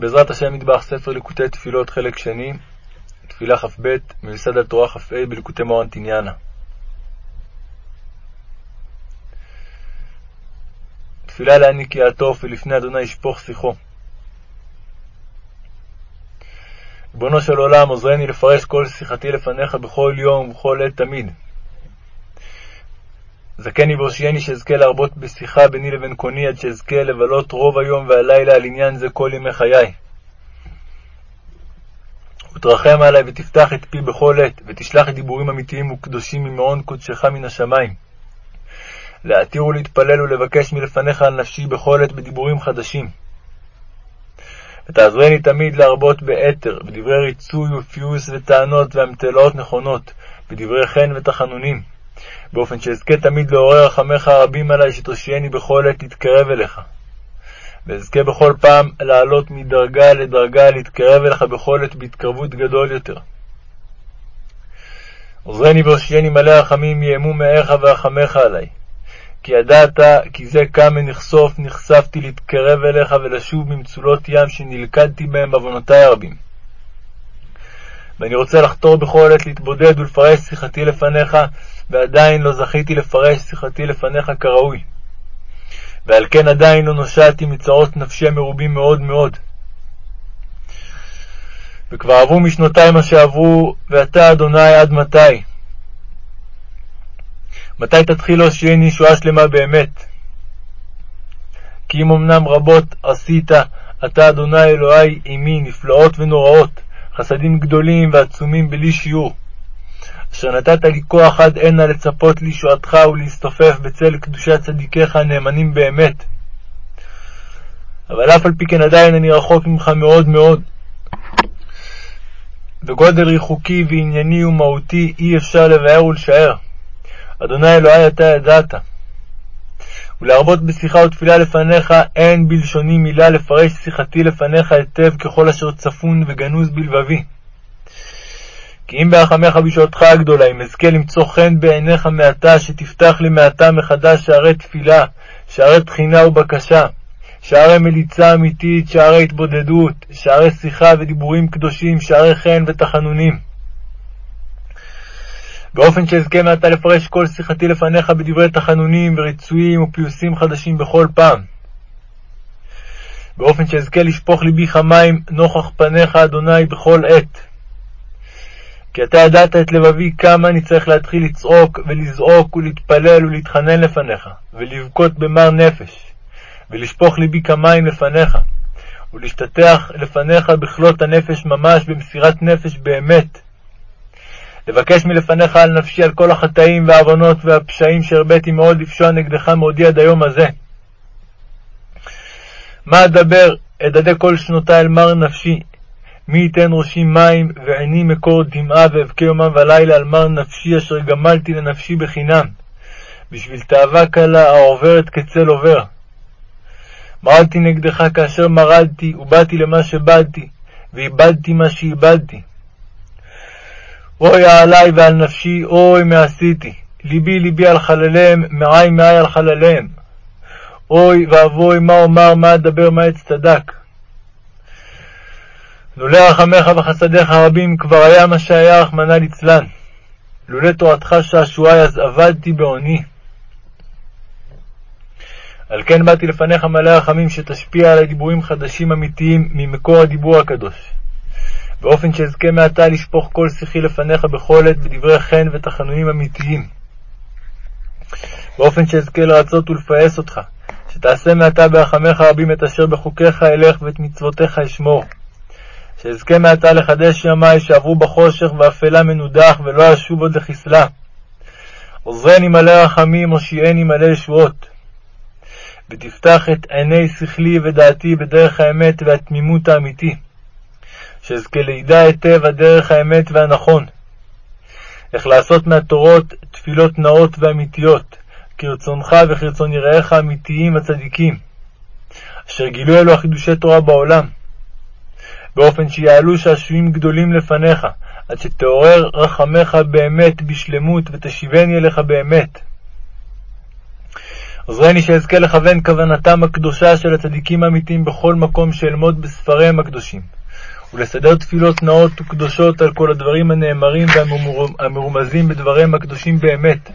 בעזרת השם מטבח ספר ליקוטי תפילות חלק שני, תפילה כ"ב, מיוסד על תורה כ"ה בליקוטי מורן תניאנה. תפילה להעניק יעטוף ולפני אדוני ישפוך שיחו. ריבונו של עולם, עוזרני לפרש כל שיחתי לפניך בכל יום ובכל עת תמיד. זכני והושיעני שאזכה להרבות בשיחה ביני לבין קוני, עד שאזכה לבלות רוב היום והלילה על עניין זה כל ימי חיי. ותרחם עלי ותפתח את פי בכל עת, ותשלח דיבורים אמיתיים וקדושים ממעון קודשך מן השמיים. להתיר ולהתפלל ולבקש מלפניך על נפשי בכל עת בדיבורים חדשים. ותעזרני תמיד להרבות באתר, בדברי ריצוי ופיוס וטענות ואמתלות נכונות, בדברי חן ותחנונים. באופן שאזכה תמיד לעורר רחמך הרבים עלי, שתושייני בכל עת להתקרב אליך. ואזכה בכל פעם לעלות מדרגה לדרגה, להתקרב אליך בכל עת בהתקרבות גדול יותר. עוזרני והושיעני מלא רחמים, יאמו מאיך ורחמך עלי. כי ידעת כי זה כמה נחשוף, נחשפתי להתקרב אליך ולשוב ממצולות ים שנלכדתי בהם בעוונותי הרבים. ואני רוצה לחתור בכל עת להתבודד ולפרש שיחתי לפניך, ועדיין לא זכיתי לפרש שיחתי לפניך כראוי. ועל כן עדיין לא נושעתי מצרות נפשי המרובים מאוד מאוד. וכבר עברו משנותי מה שעברו, ואתה, אדוני, עד מתי? מתי תתחיל להושיעני ישועה שלמה באמת? כי אם אמנם רבות עשית, אתה, אדוני אלוהי, עמי, נפלאות ונוראות, חסדים גדולים ועצומים בלי שיעור. אשר נתת לי כוח עד הנה לצפות לישועתך ולהסתופף בצל קדושת צדיקיך הנאמנים באמת. אבל אף על פי כן עדיין אני רחוק ממך מאוד מאוד. בגודל ריחוקי וענייני ומהותי אי אפשר לבאר ולשער. אדוני אלוהי אתה ידעת. ולהרבות בשיחה ותפילה לפניך, אין בלשוני מילה לפרש שיחתי לפניך היטב ככל אשר צפון וגנוז בלבבי. כי אם ברחמך בשעותך הגדולה, אם אזכה למצוא חן בעיניך מעתה, שתפתח לי מעתה מחדש שערי תפילה, שערי תחינה ובקשה, שערי מליצה אמיתית, שערי התבודדות, שערי שיחה ודיבורים קדושים, שערי חן ותחנונים. באופן שאזכה מעתה לפרש כל שיחתי לפניך בדברי תחנונים וריצויים ופיוסים חדשים בכל פעם. באופן שאזכה לשפוך ליבי חמים נוכח פניך, אדוני, בכל עת. כי אתה ידעת את לבבי כמה אני צריך להתחיל לצעוק ולזעוק ולהתפלל ולהתחנן לפניך, ולבכות במר נפש, ולשפוך ליבי כמים לפניך, ולהשתטח לפניך בכלות הנפש ממש במסירת נפש באמת. לבקש מלפניך על נפשי על כל החטאים והעוונות והפשעים שהרביתי מאוד לפשוע נגדך מעודי עד היום הזה. מה אדבר, אדדה כל שנותי אל מר נפשי, מי ייתן ראשי מים, ועיני מקור דמעה, ואבכה יומם ולילה על מר נפשי, אשר גמלתי לנפשי בחינם, בשביל תאווה קלה העוברת כצל עובר. מרדתי נגדך כאשר מרדתי, ובאתי למה שבאתי, ואיבדתי מה שאיבדתי. אוי עלי ועל נפשי, אוי מה עשיתי. ליבי ליבי על חלליהם, מעי מעי על חלליהם. אוי ואבוי, מה אומר, מה אדבר, מה אצטדק. לולא רחמך וחסדיך הרבים כבר היה מה שהיה, רחמנא ליצלן. לולא תורתך שעשועי, אז אבדתי בעוני. על כן באתי לפניך מלא רחמים, שתשפיע עלי דיבורים חדשים אמיתיים ממקור הדיבור הקדוש. באופן שאזכה מעתה לשפוך כל שיחי לפניך בכל עת בדברי חן ותחנונים אמיתיים. באופן שאזכה לרצות ולפעס אותך, שתעשה מעתה ברחמך רבים את אשר בחוקיך אלך ואת מצוותיך אשמור. שאזכה מעתה לחדש ימי שעברו בחושך ואפלה מנודח ולא אשוב עוד לחסלה. עוזרני מלא רחמים, הושיעני מלא ישועות. ותפתח את עיני שכלי ודעתי בדרך האמת והתמימות האמיתי. שאזכה לידע היטב הדרך האמת והנכון. איך לעשות מהתורות תפילות נאות ואמיתיות, כרצונך וכרצון יראיך האמיתיים הצדיקים, אשר גילו אלו החידושי תורה בעולם. באופן שיעלו שעשועים גדולים לפניך, עד שתעורר רחמך באמת בשלמות, ותשיבני אליך באמת. עוזרני שאזכה לכוון כוונתם הקדושה של הצדיקים האמיתיים בכל מקום שאלמוד בספריהם הקדושים, ולסדר תפילות נאות וקדושות על כל הדברים הנאמרים והמרומזים בדבריהם הקדושים באמת,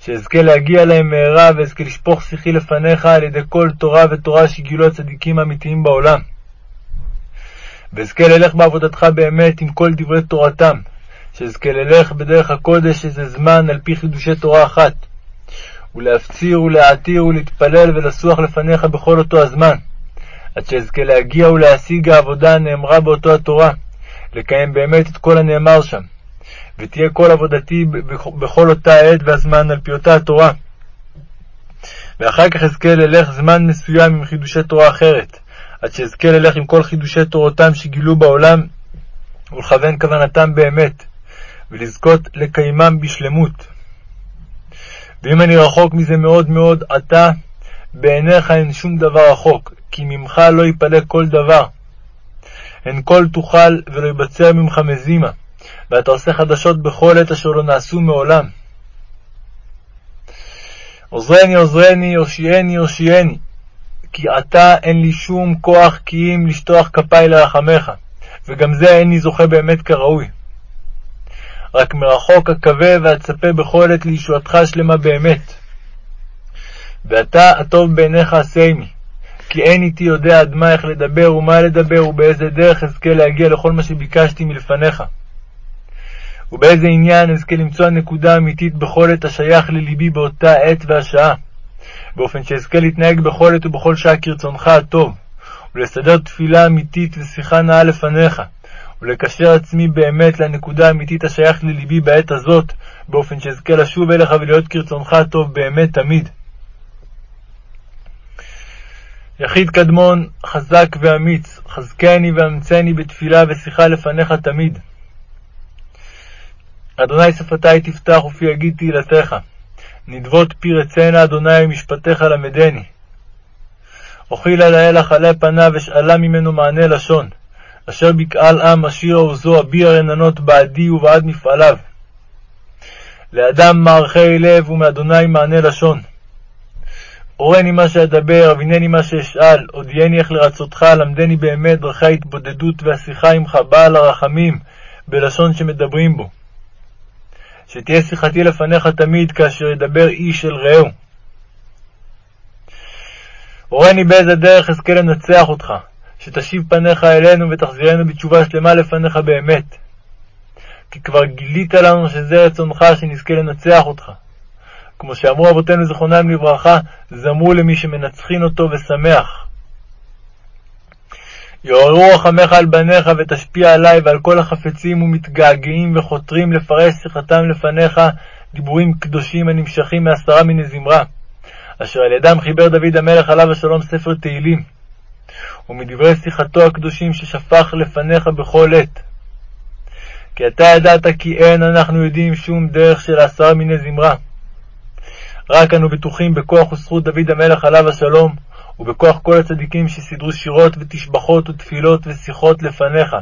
שאזכה להגיע להם מהרה ואזכה לשפוך שיחי לפניך על ידי כל תורה ותורה שגילו הצדיקים האמיתיים בעולם. ואזכה ללך בעבודתך באמת עם כל דברי תורתם, שאזכה ללך בדרך הקודש איזה זמן על פי חידושי תורה אחת, ולהפציר ולהעתיר ולהתפלל ולסוח לפניך בכל אותו הזמן, עד שאזכה להגיע ולהשיג העבודה הנאמרה באותו התורה, לקיים באמת את כל הנאמר שם, ותהיה כל עבודתי בכל אותה עת והזמן על פי אותה התורה. ואחר כך אזכה ללך זמן מסוים עם חידושי תורה אחרת, עד שאזכה ללך עם כל חידושי תורותם שגילו בעולם, ולכוון כוונתם באמת, ולזכות לקיימם בשלמות. ואם אני רחוק מזה מאוד מאוד, אתה, בעיניך אין שום דבר רחוק, כי ממך לא יפלא כל דבר. הן כל תוכל ולא יבצר ממך מזימה, ואתה עושה חדשות בכל עת אשר לא נעשו מעולם. עוזרני, עוזרני, הושיעני, הושיעני, כי עתה אין לי שום כוח כי אם לשטוח כפיי לרחמך, וגם זה איני זוכה באמת כראוי. רק מרחוק אקווה ואצפה בכל עת לישועתך שלמה באמת. ואתה הטוב בעיניך עשה עמי, כי אין איתי יודע עד מה איך לדבר ומה לדבר ובאיזה דרך אזכה להגיע לכל מה שביקשתי מלפניך. ובאיזה עניין אזכה למצוא הנקודה האמיתית בכל עת השייך לליבי באותה עת והשעה, באופן שאזכה להתנהג בכל עת ובכל שעה כרצונך הטוב, ולסדר תפילה אמיתית ושיחה נאה לפניך, ולקשר עצמי באמת לנקודה האמיתית השייך לליבי בעת הזאת, באופן שאזכה לשוב אליך ולהיות כרצונך הטוב באמת תמיד. יחיד קדמון, חזק ואמיץ, חזקני ואמצני בתפילה ושיחה לפניך תמיד. אדוני שפתי תפתח ופי יגיד תהילתך. נדבות פי רצנה אדוני ומשפטיך למדני. אוכילה לאל אכלה פניו ושאלה ממנו מענה לשון. אשר בקהל עם עשיר עוזו אביר רננות בעדי ובעד מפעליו. לאדם מערכי לב ומאדוני מענה לשון. אורני מה שאדבר, אבינני מה שאשאל, הודיעני איך לרצותך, למדני באמת דרכי ההתבודדות והשיחה עמך, בעל הרחמים, בלשון שמדברים בו. שתהיה שיחתי לפניך תמיד, כאשר ידבר איש אל רעהו. הורני באיזה דרך אזכה לנצח אותך, שתשיב פניך אלינו ותחזירנו בתשובה שלמה לפניך באמת. כי כבר גילית לנו שזה רצונך שנזכה לנצח אותך. כמו שאמרו אבותינו זכרונם לברכה, זמרו למי שמנצחין אותו ושמח. יעוררו רחמך על בניך ותשפיע עלי ועל כל החפצים ומתגעגעים וחותרים לפרש שיחתם לפניך דיבורים קדושים הנמשכים מעשרה מיני זמרה, אשר על ידם חיבר דוד המלך עליו השלום ספר תהילים. ומדברי שיחתו הקדושים ששפך לפניך בכל עת. כי אתה ידעת כי אין אנחנו יודעים שום דרך של עשרה מיני זמרה. רק אנו בטוחים בכוח וזכות דוד המלך עליו השלום, ובכוח כל הצדיקים שסידרו שירות ותשבחות ותפילות ושיחות לפניך,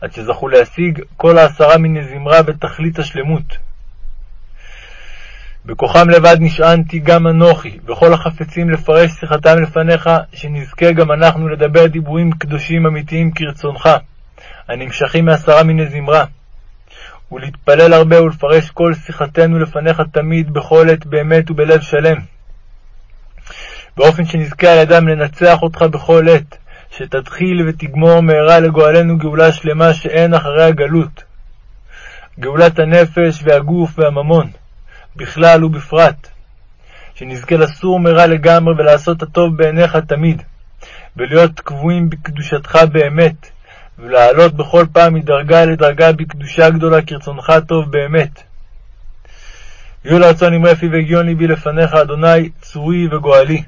עד שזכו להשיג כל העשרה מיני זמרה בתכלית השלמות. בכוחם לבד נשענתי גם אנוכי, וכל החפצים לפרש שיחתם לפניך, שנזכה גם אנחנו לדבר דיבורים קדושים אמיתיים כרצונך, הנמשכים מעשרה מיני זמרה, ולהתפלל הרבה ולפרש כל שיחתנו לפניך תמיד, בכל עת באמת ובלב שלם, באופן שנזכה על ידם לנצח אותך בכל עת, שתתחיל ותגמור מהרה לגואלנו גאולה שלמה שאין אחרי הגלות, גאולת הנפש והגוף והממון. בכלל ובפרט, שנזכה לסור מרע לגמרי ולעשות הטוב בעיניך תמיד, ולהיות קבועים בקדושתך באמת, ולעלות בכל פעם מדרגה לדרגה בקדושה גדולה כרצונך טוב באמת. יהיו לרצון אמרי פי והגיון ליבי לפניך, אדוני, צורי וגואלי.